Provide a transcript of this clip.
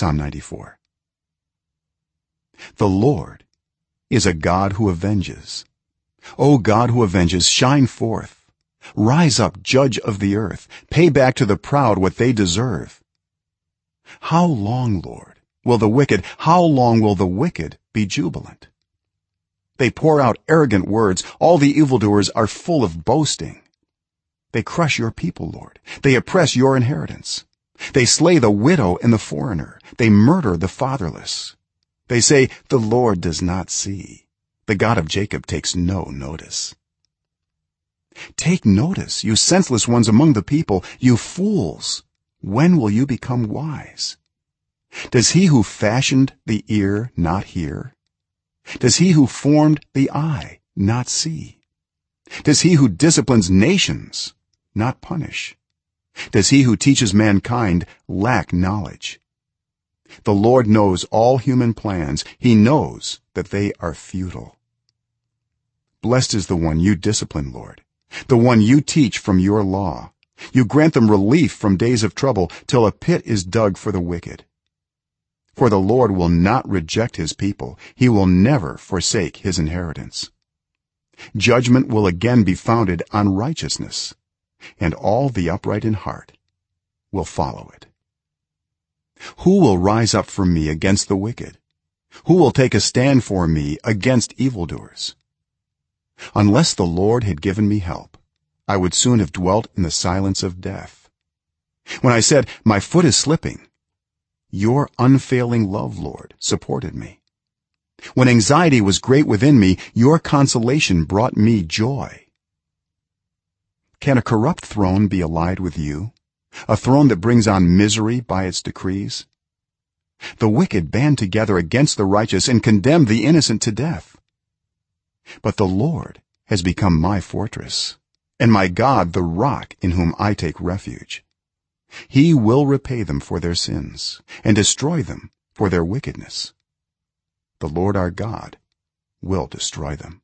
psalm 94 the lord is a god who avenges. O god who avenges shine forth. Rise up judge of the earth. Pay back to the proud what they deserve. How long lord will the wicked how long will the wicked be jubilant? They pour out arrogant words. All the evildoers are full of boasting. They crush your people lord. They oppress your inheritance they slay the widow and the foreigner. They murder the fatherless. They say the lord does not see. The god of jacob takes no notice. Take notice you senseless ones among the people you fools. When will you become wise? Does he who fashioned the ear not hear? Does he who formed the eye not see? Does he who disciplines nations not punish does he who teaches mankind lack knowledge? The lord knows all human plans. He knows that they are futile. Blessed is the one you discipline lord. The one you teach from your law. You grant them relief from days of trouble till a pit is dug for the wicked. For the lord will not reject his people. He will never forsake his inheritance. Judgment will again be founded on righteousness and all the upright in heart will follow it. Who will rise up for me against the wicked? Who will take a stand for me against evildoers? Unless the lord had given me help i would soon have dwelt in the silence of death. When i said my foot is slipping your unfailing love lord supported me. When anxiety was great within me your consolation brought me joy can a corrupt throne be allied with you? A throne that brings on misery by its decrees? The wicked band together against the righteous and condemn the innocent to death. But the lord has become my fortress and my god the rock in whom i take refuge. He will repay them for their sins and destroy them for their wickedness. The lord our god will destroy them